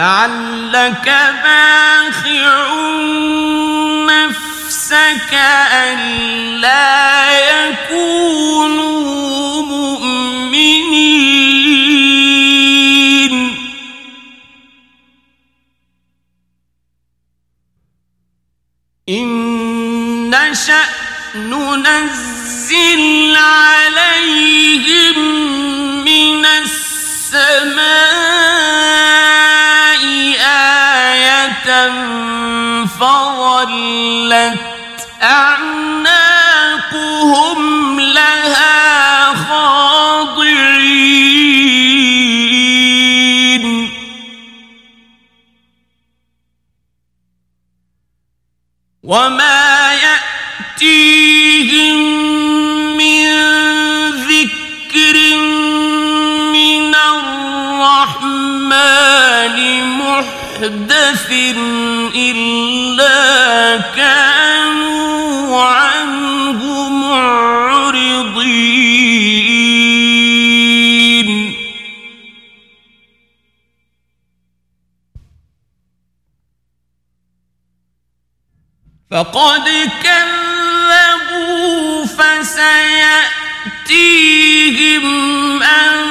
لعلك باخع نفسك ألا يكونوا مؤمنين. إن نشأ ننزل عليهم فظلت أعناقهم لها خاضعين. وما إلا كانوا عنه معرضين. فقد كذبوا فسيأتيهم أنباء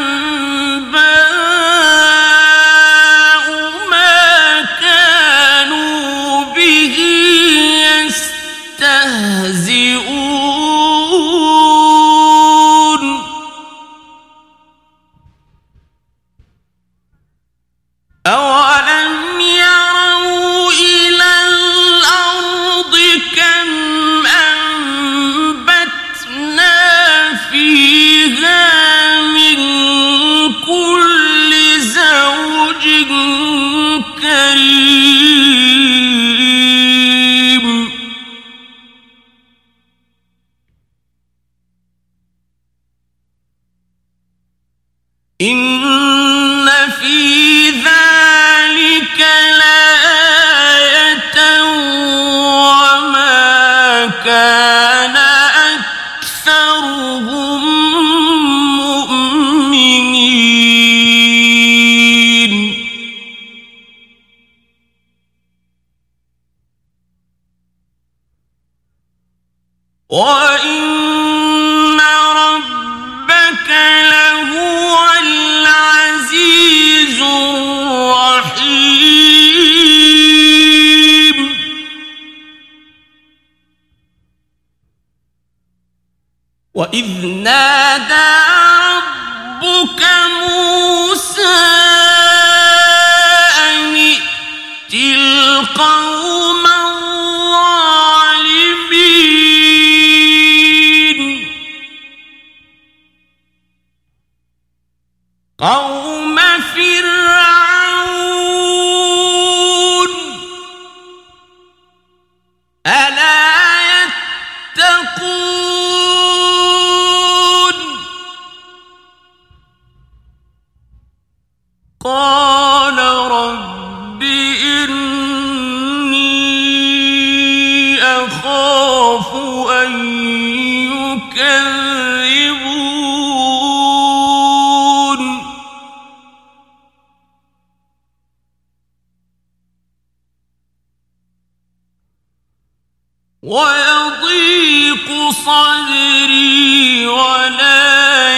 ويضيق صدري ولا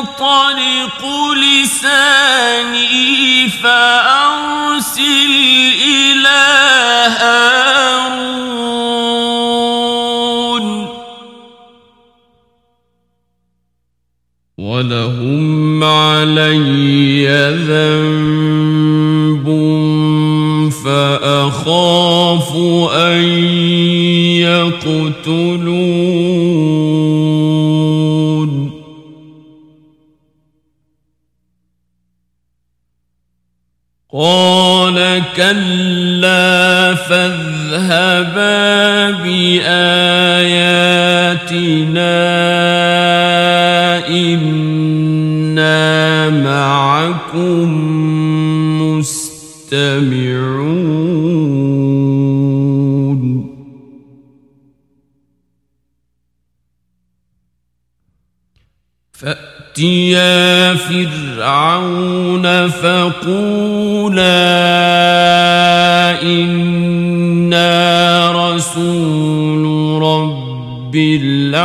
ينطلق لساني فأرسل إلى هارون ولهم علي ذنب فأخاف أن كلا فاذهبا بآياتنا إنا معكم مستمعون. فأتيا فرعون فقولا إنا رسول رب العالمين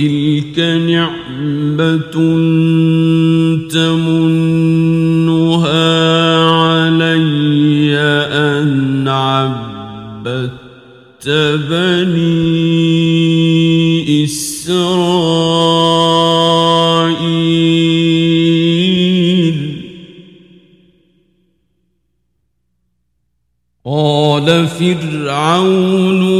تلك نعمة تمنها علي أن عبدت بني إسرائيل. قال فرعون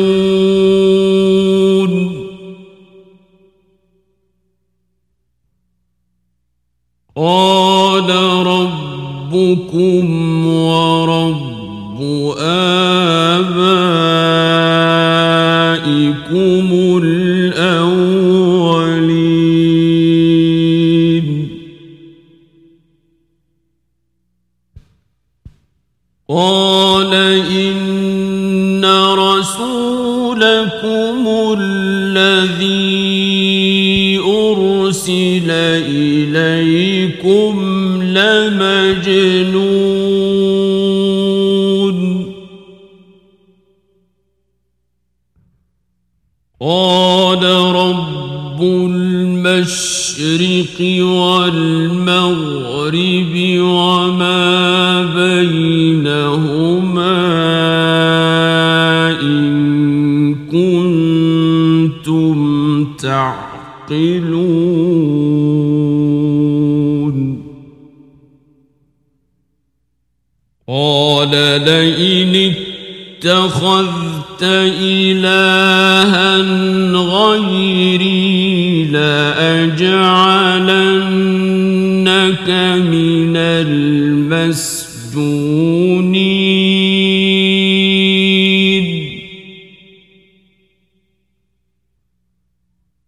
اتخذت إلها غيري لأجعلنك من المسجونين.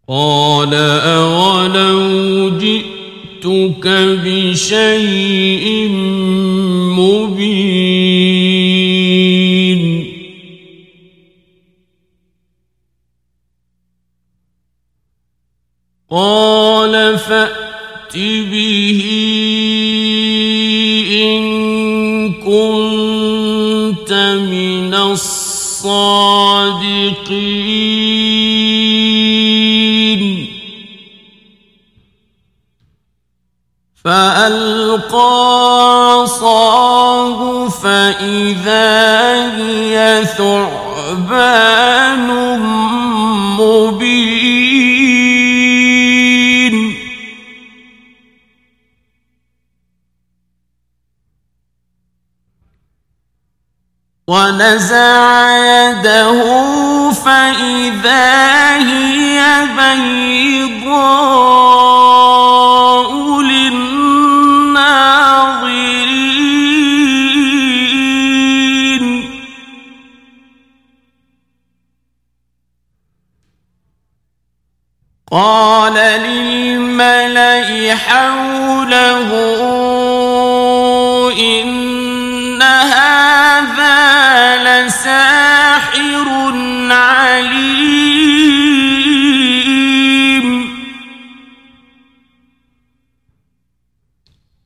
قال أولو جئتك بشيء الصادقين فألقى عصاه فإذا هي ثعبان مبين. ونزع يده فإذا هي بيضاء للناظرين قال للملأ حوله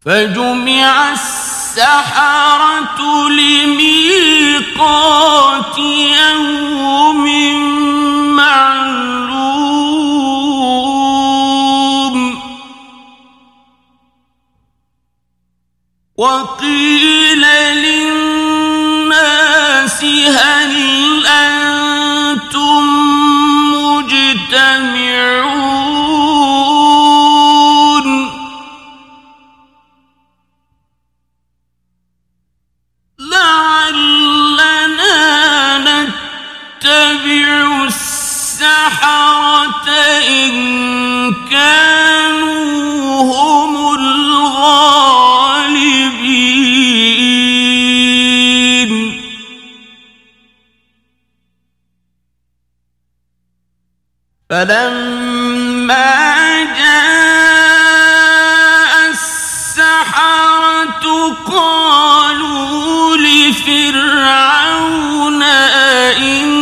فجمع السحرة لميقات يوم معلوم وقيل للناس فلما جاء السحرة قالوا لفرعون أئن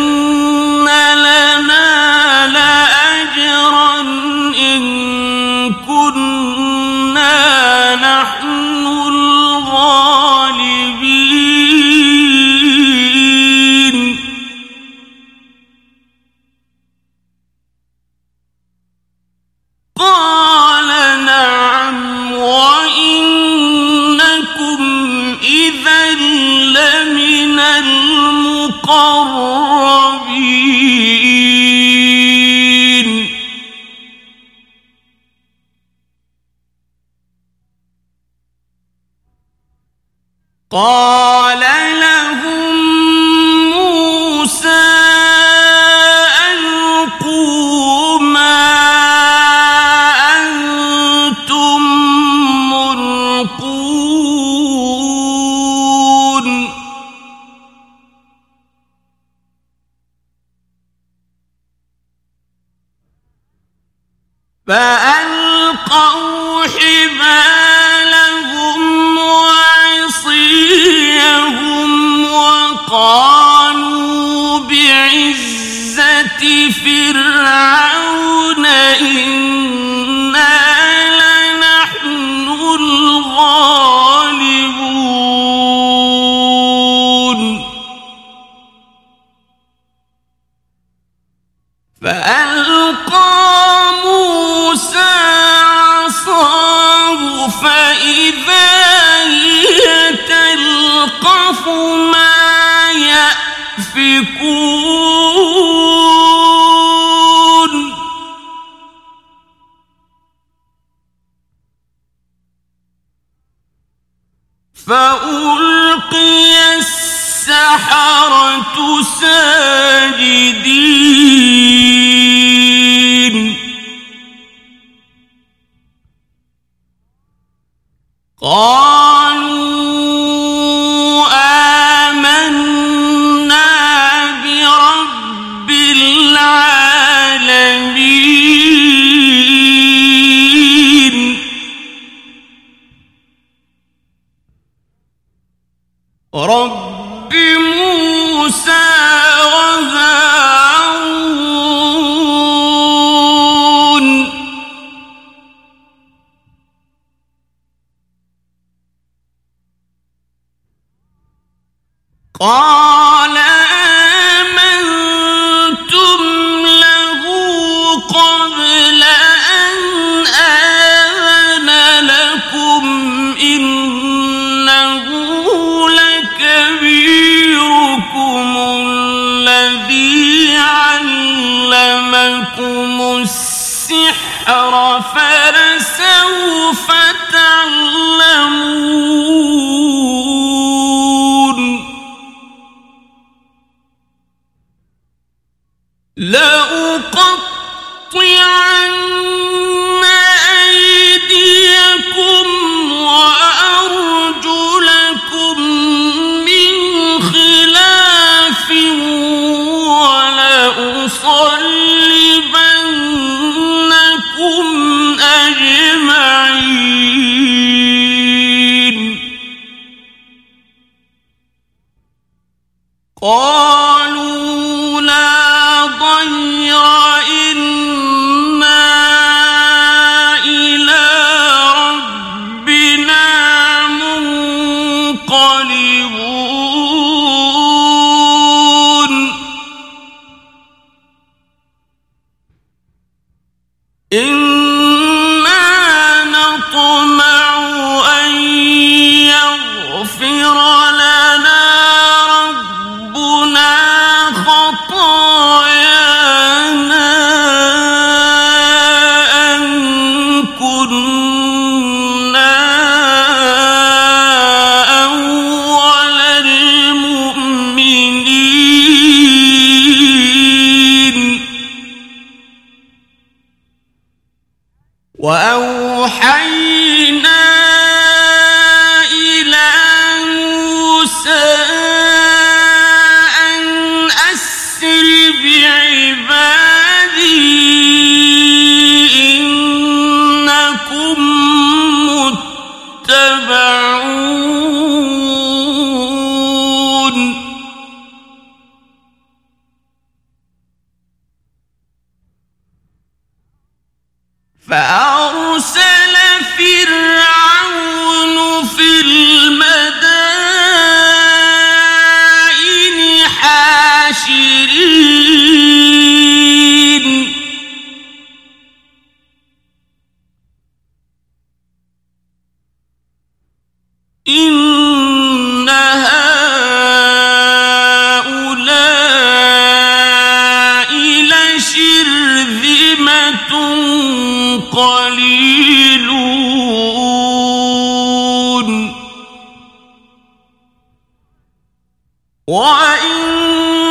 وَإِنَّهُمْ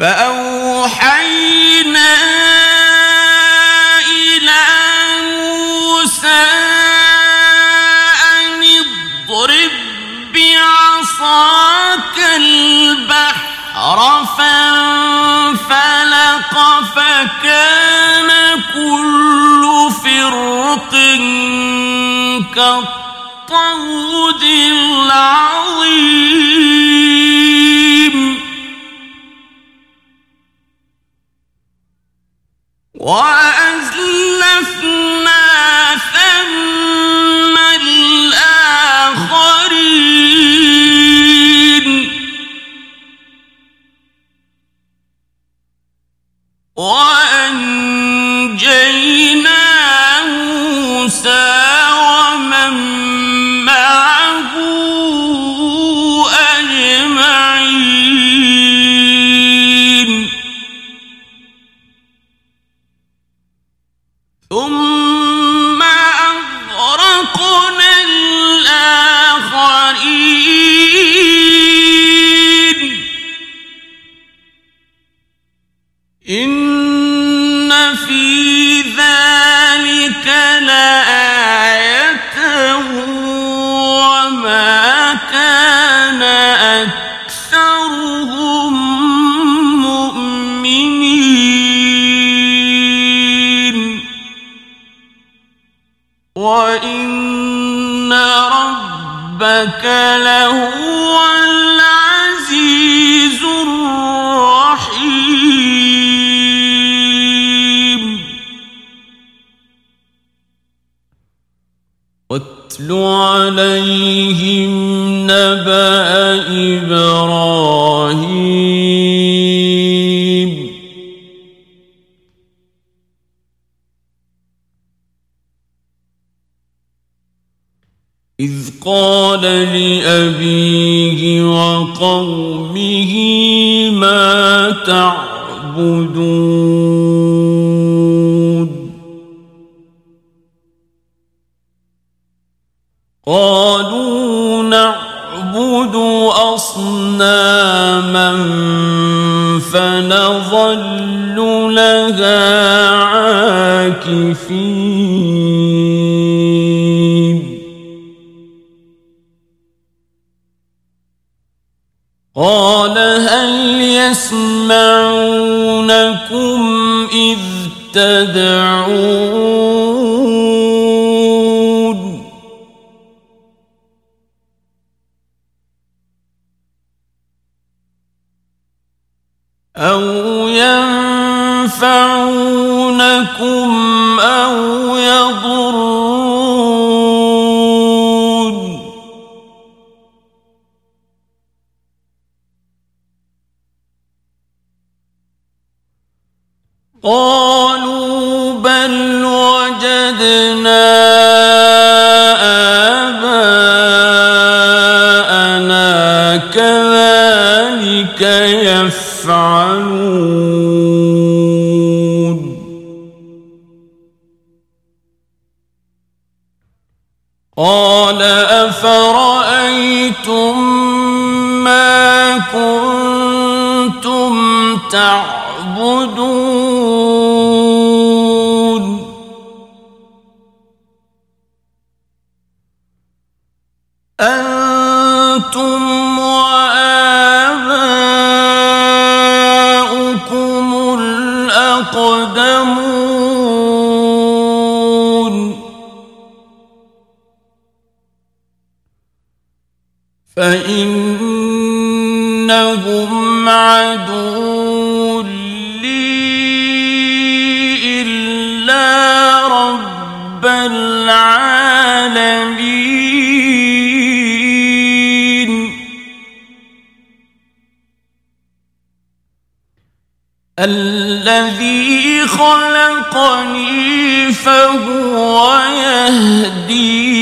فَأَوْحَيْنَا إِلَىٰ مُوسَىٰ أَنِ اضْرِب بِّعَصَاكَ الْبَحْرَ فَانفَلَقَ فَكَانَ كُلُّ فِرْقٍ كَالطَّوْدِ الْعَظِيمِ وَأَزْلَفْنَا عَلَيْهِمْ نَبَأَ إِبْرَاهِيمَ إِذْ قَالَ لِأَبِيهِ وَقَوْمِهِ مَا تَعْبُدُونَ قَالُوا نَعْبُدُ أَصْنَامًا فَنَظَلُّ لَهَا عَاكِفِينَ. قال هل يسمعونكم إذ تدعون أو ينفعونكم أو يضرون قال الذي خلقني فهو يهدين.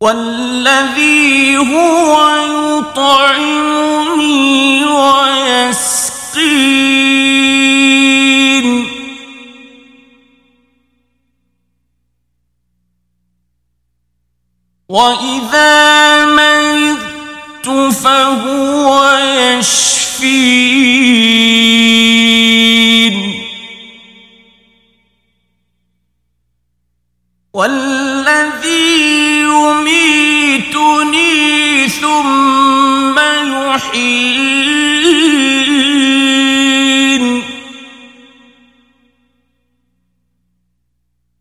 والذي هو يطعمني ويسر وإذا مرضت فهو يشفين والذي يميتني ثم يحيين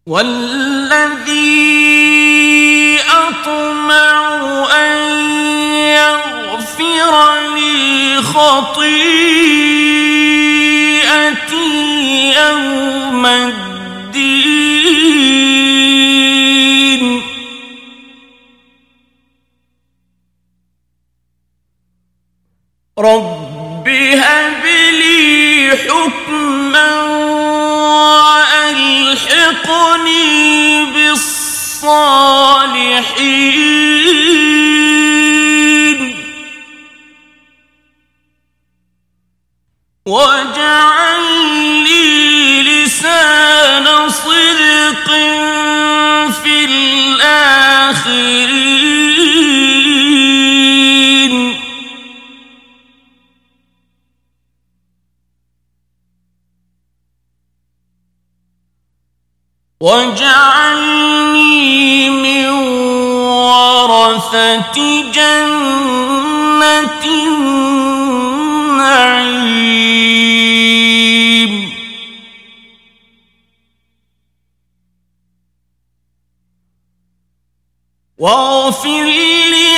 والذي خطيئتي يوم الدين. رب هب لي حكما وألحقني بالصالحين. واجعل لي لسان صدق في الآخرين من ورثة جنة واغفر لأبي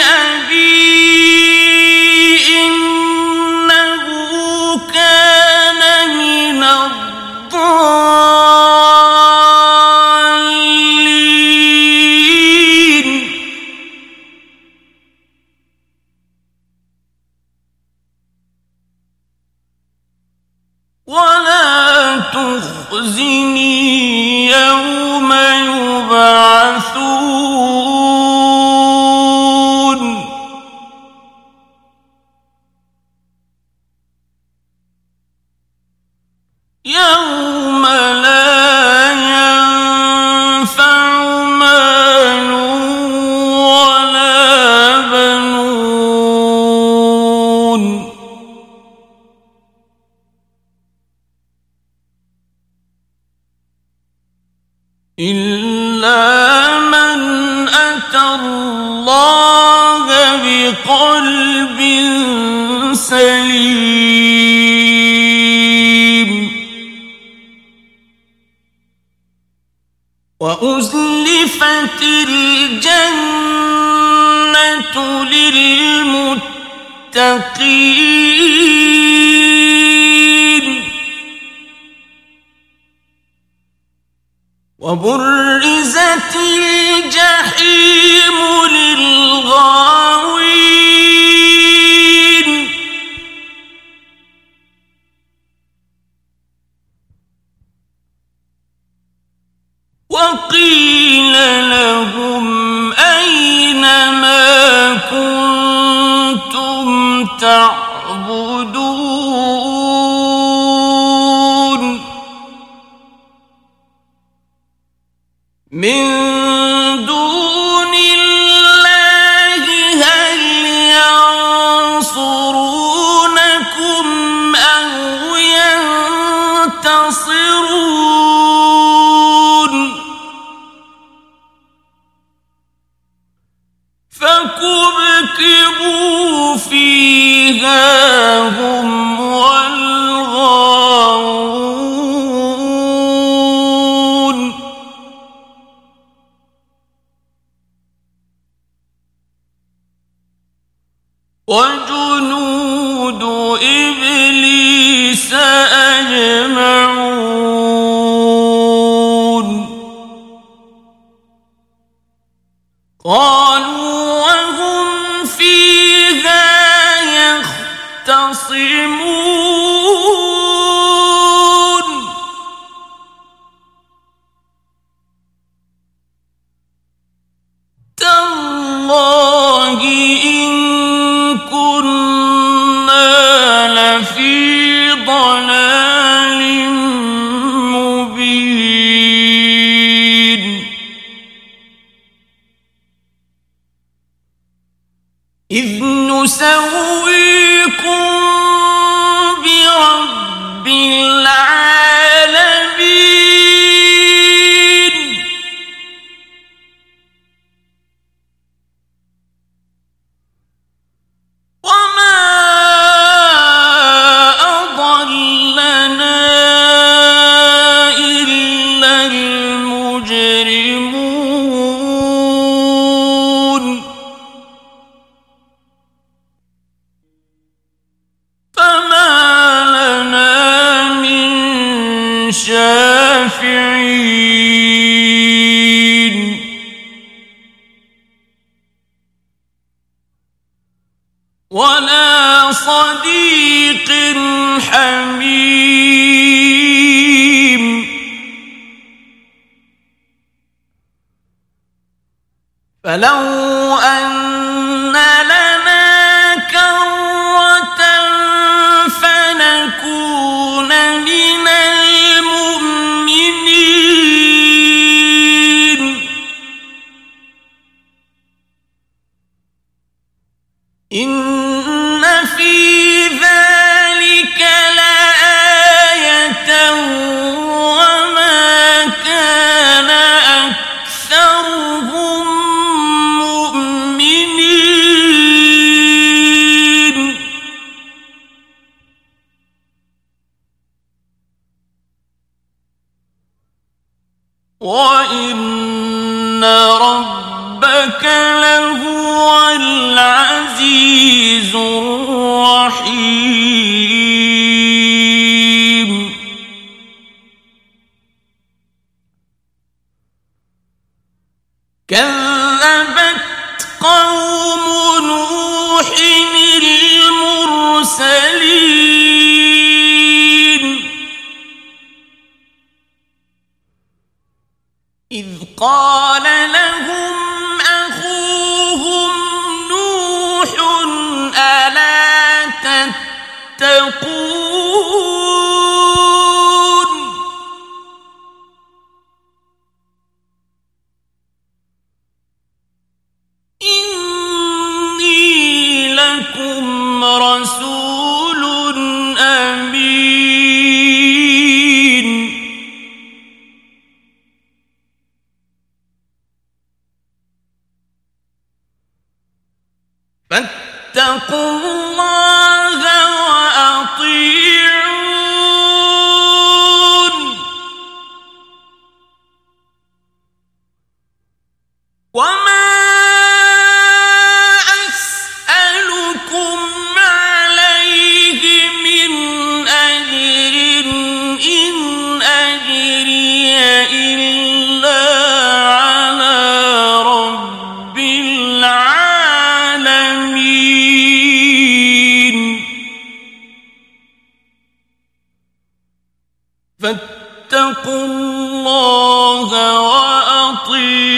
فاتقوا الله وأطيعوا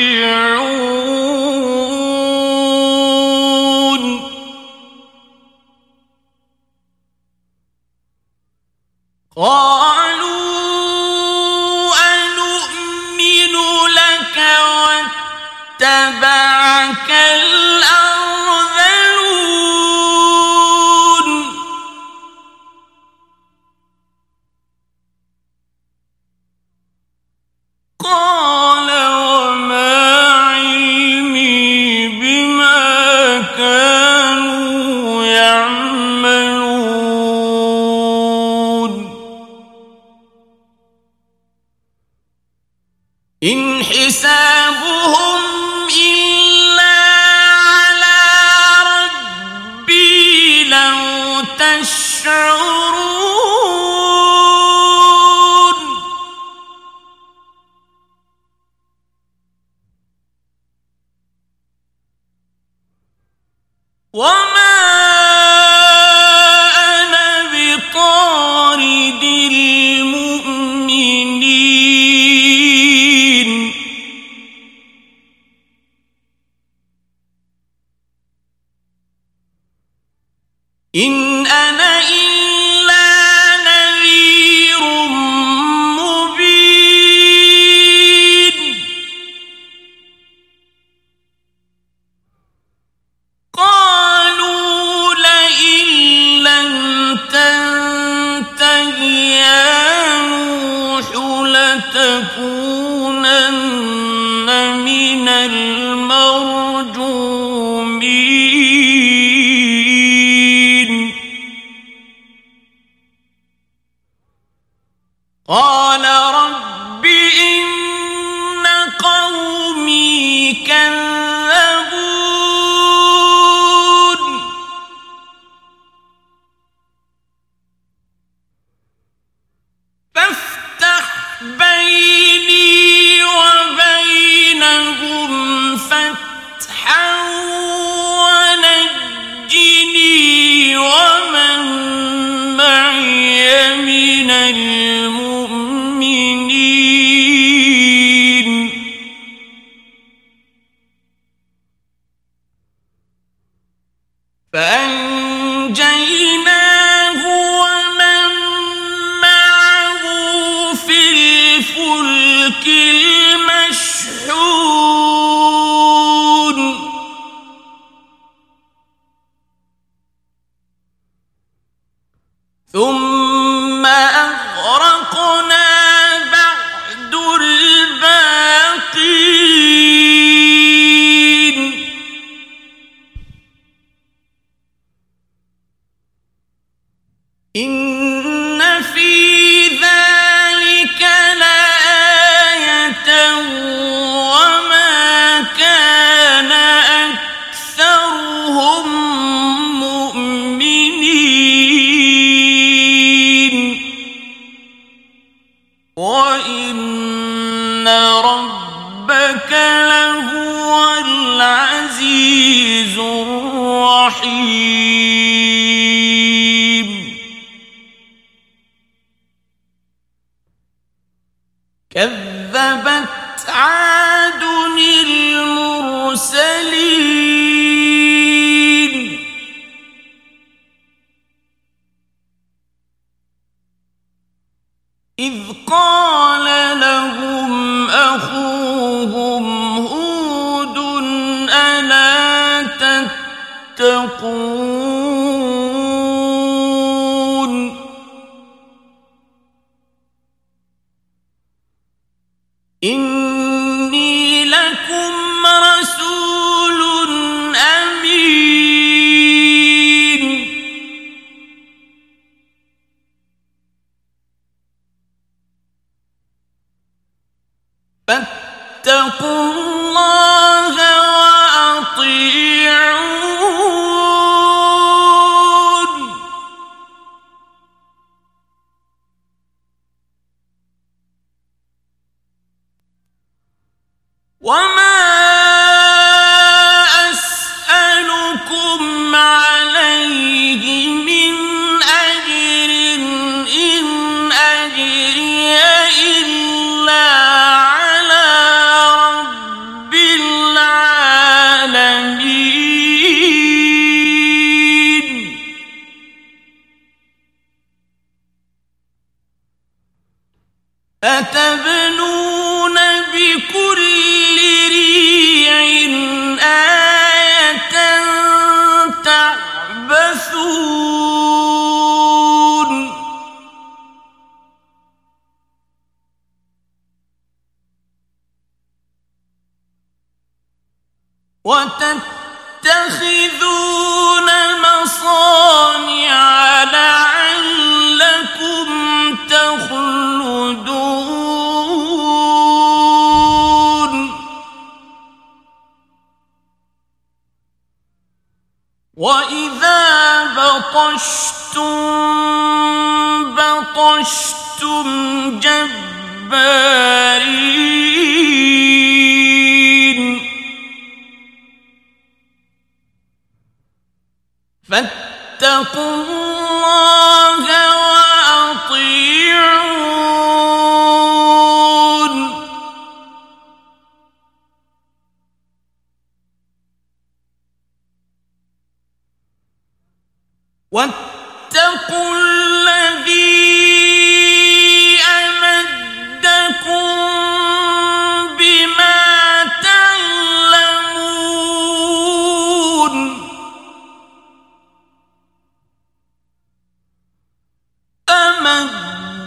فاتقوا الله وأطيعوا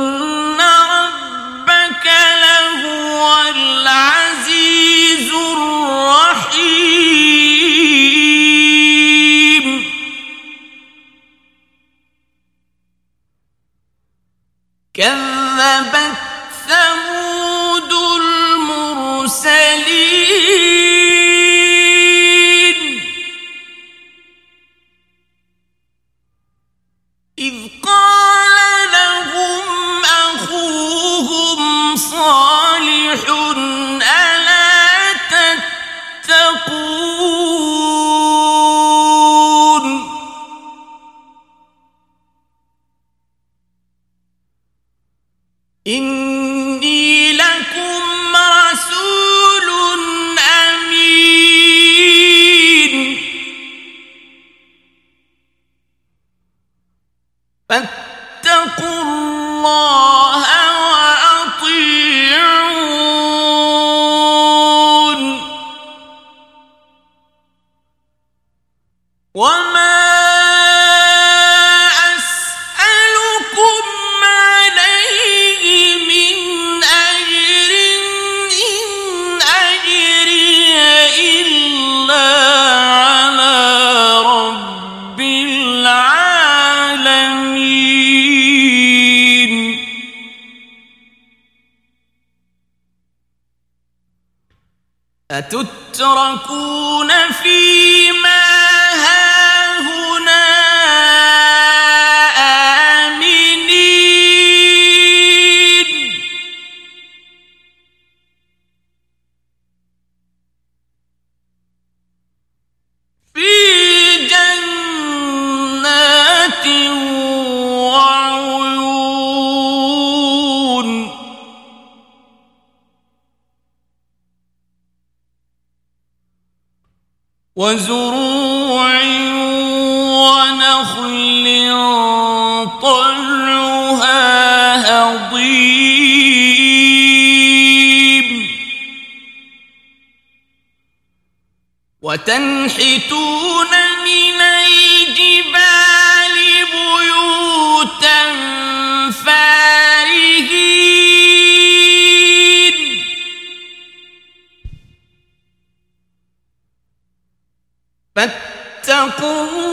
وإن وتنحتون من الجبال بيوتا فارهين. فاتقوا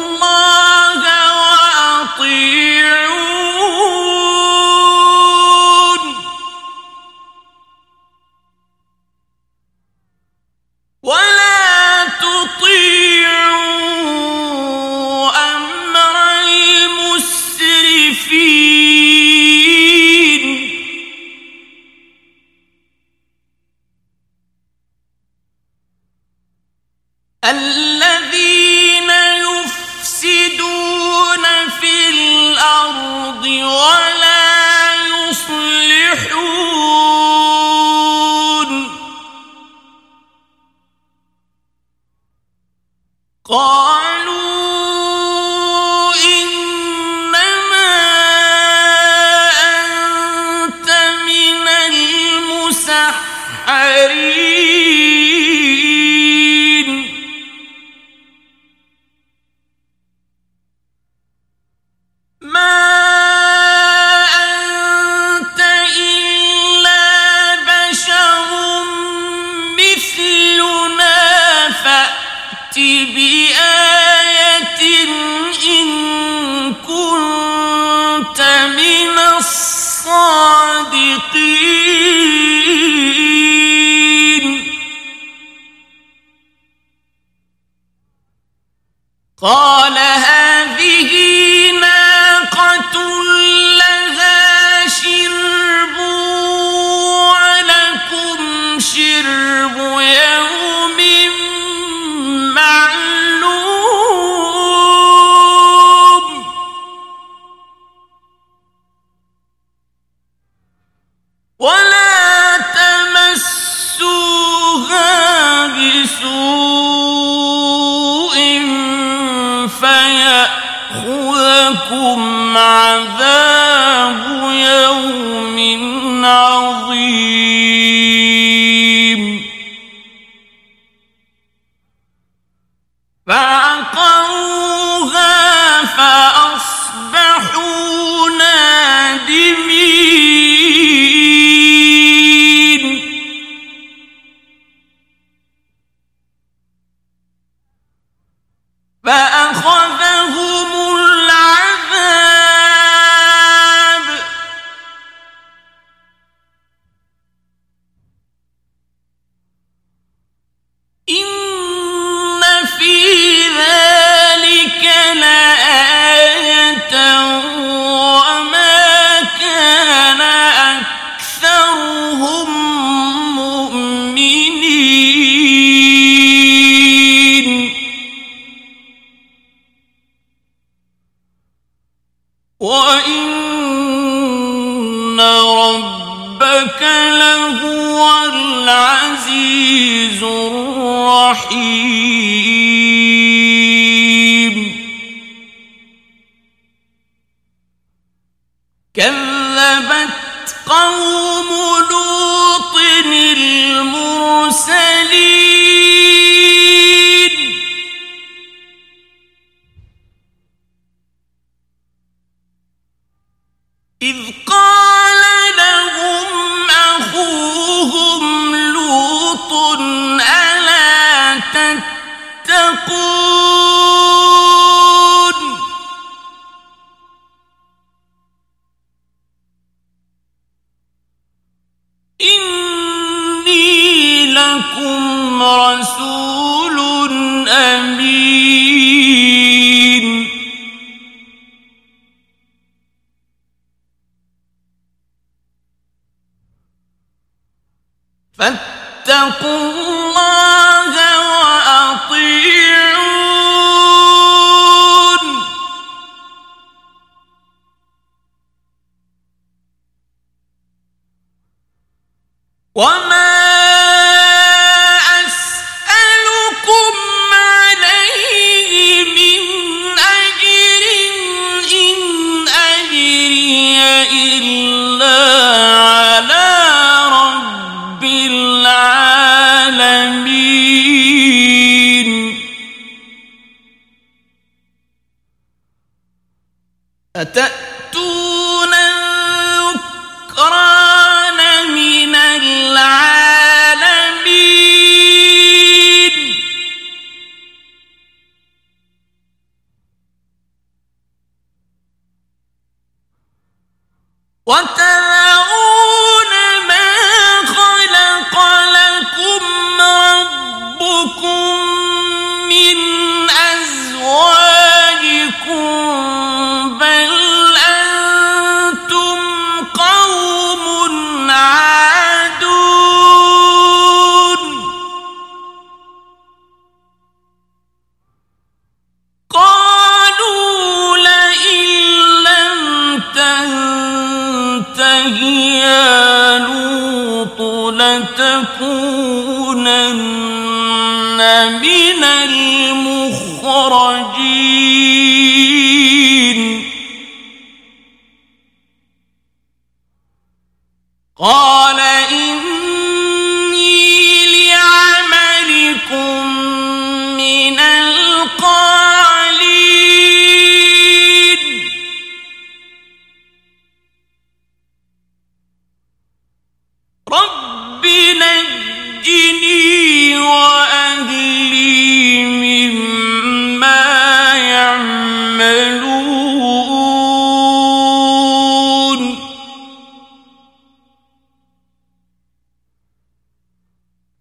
فاتقوا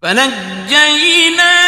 فنجيناه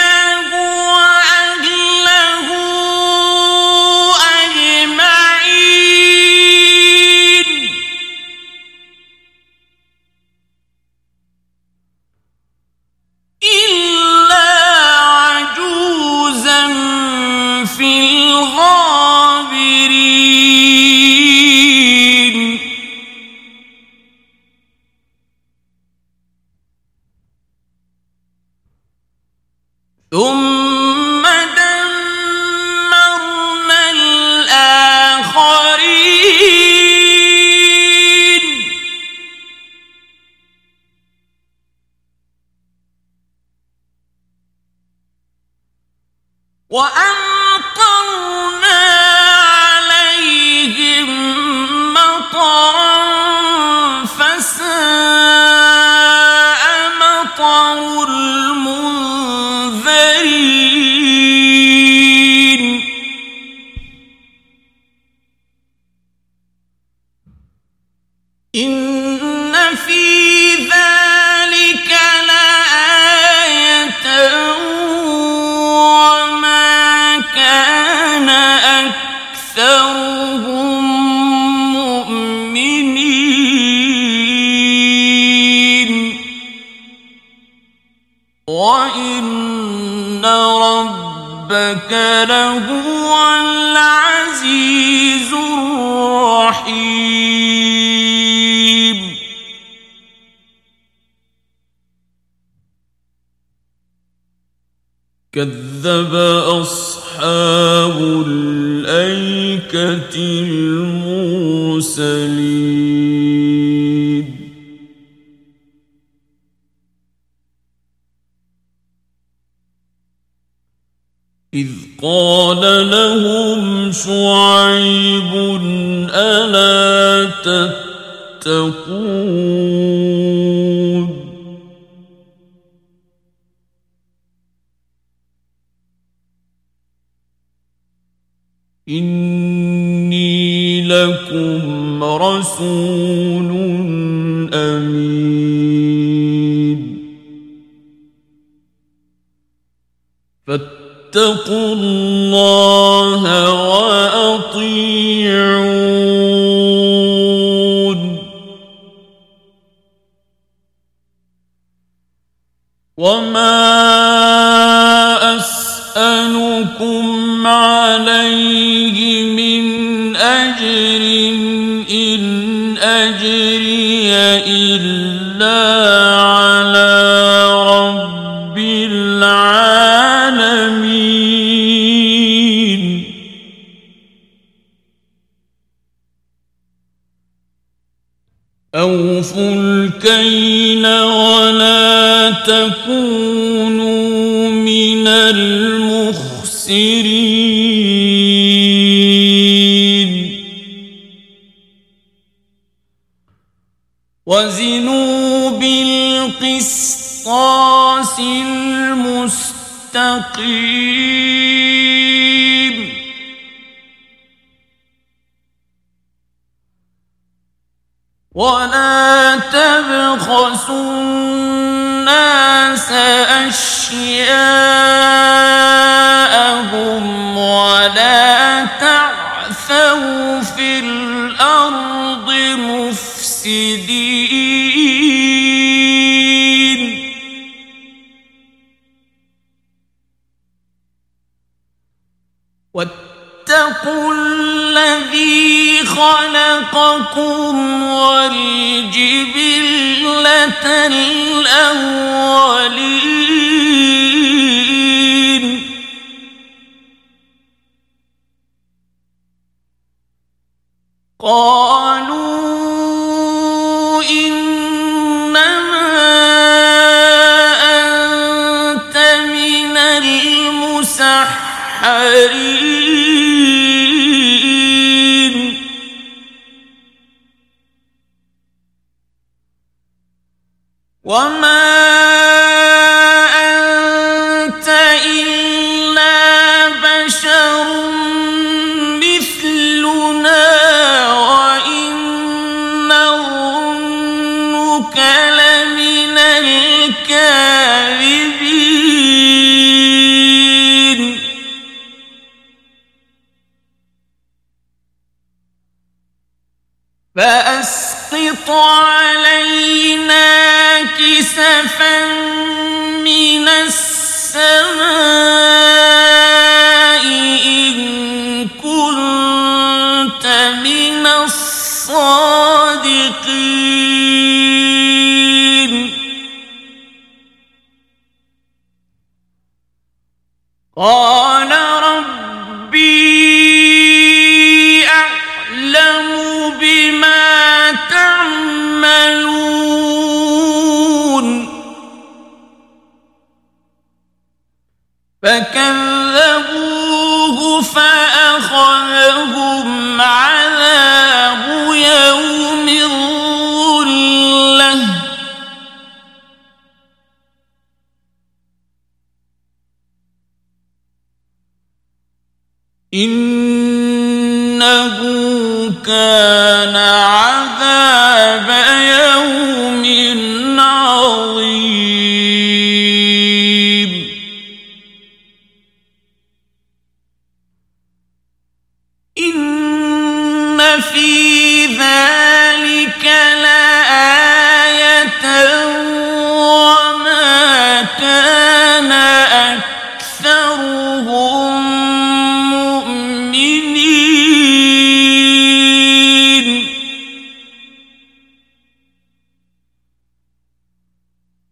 ألا تتقون إني لكم رسول أمين فاتقوا الله وما أسألكم عليه من أجر إن أجري إلا على رب العالمين أوفوا الكيل المستقيم. ولا تبخسوا الناس خلقكم والجبلة الأولين. قال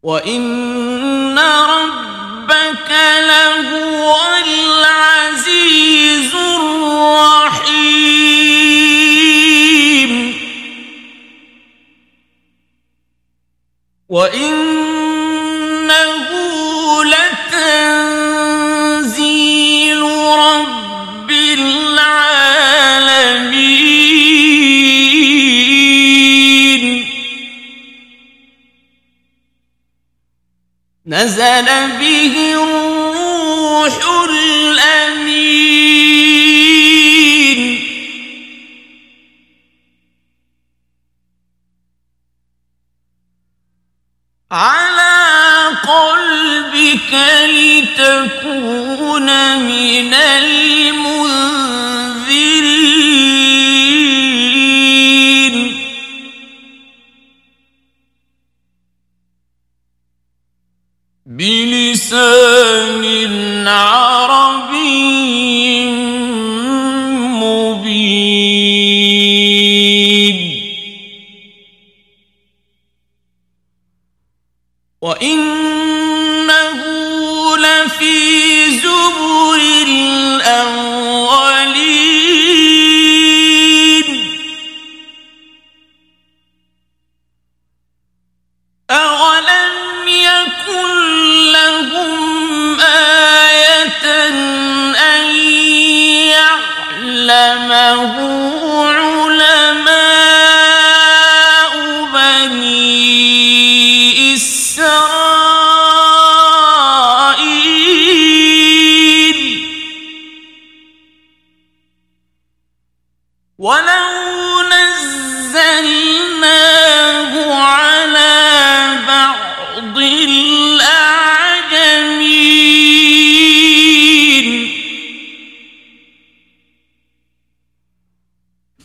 وَإِنَّ نزل به الروح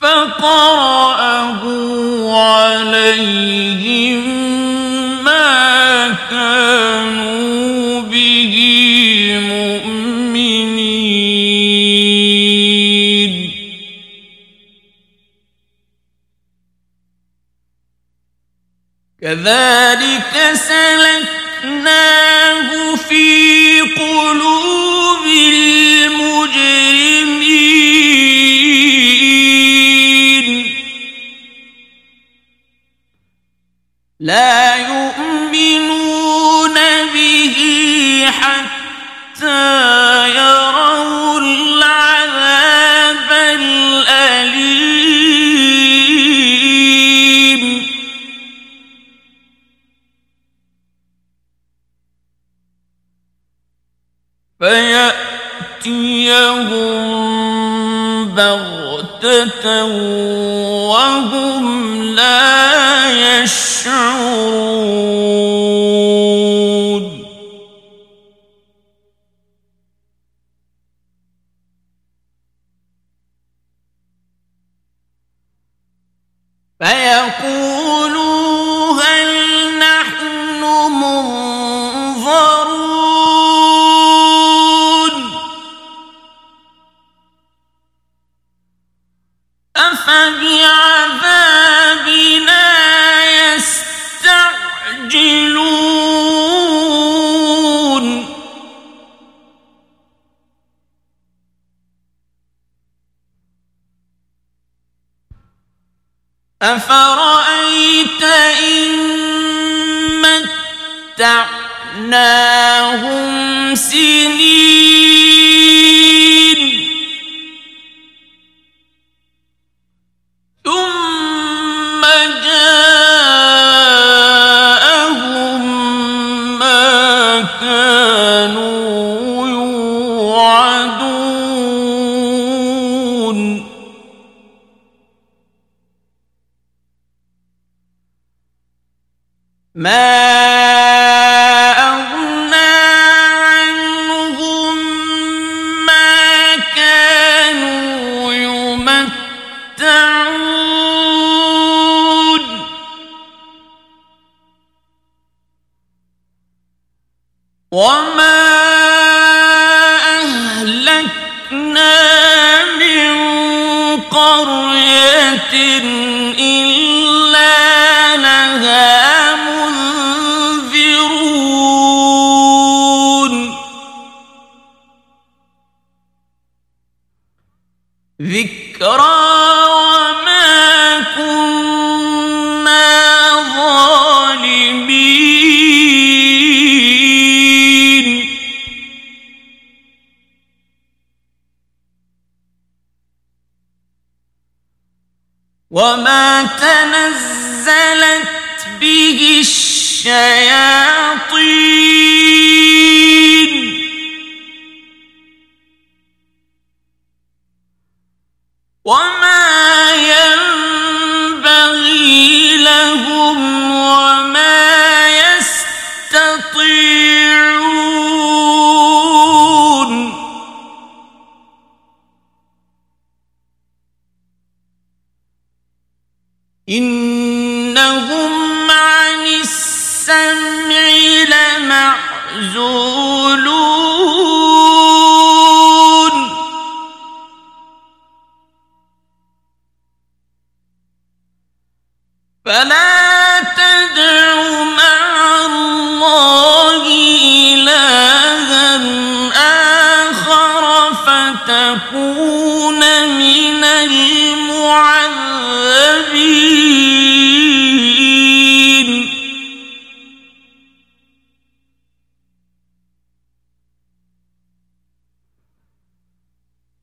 فقرأه عليهم ما كانوا به مؤمنين. كذلك سلكناه في قلوب وهم لا يشعرون ما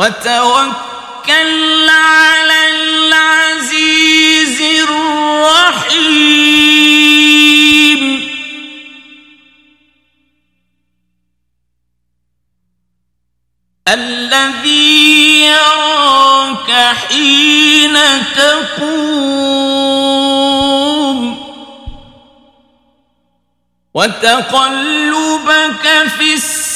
وتوكل على العزيز الرحيم. الذي يراك حين تقوم. وتقلبك في الساجدين.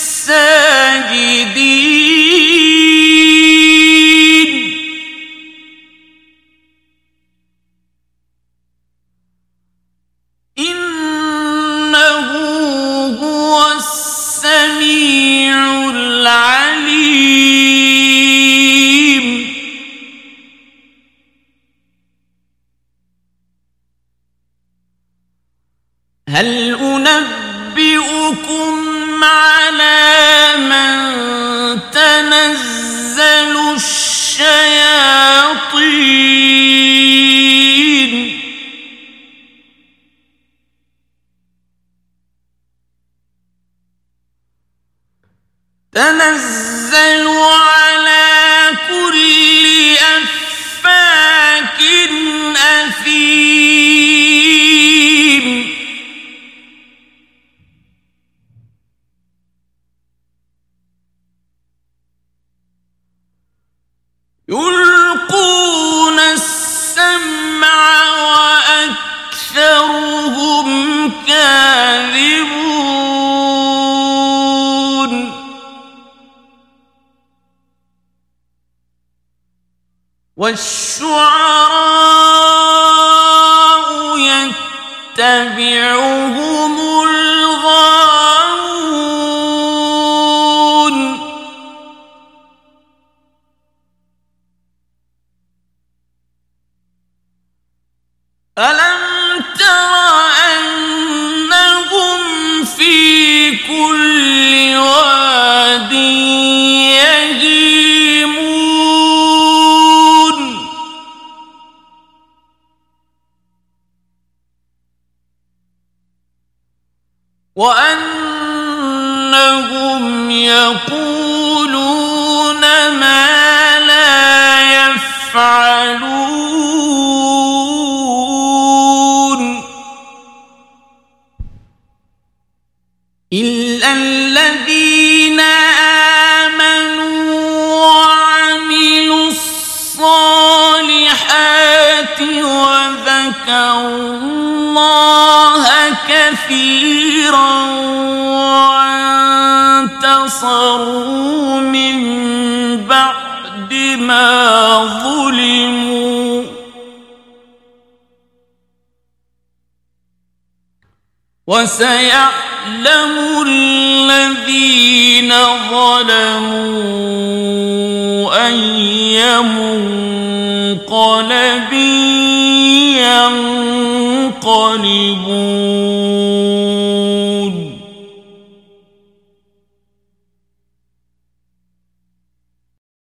وسيعلم الذين ظلموا أي منقلب ينقلب.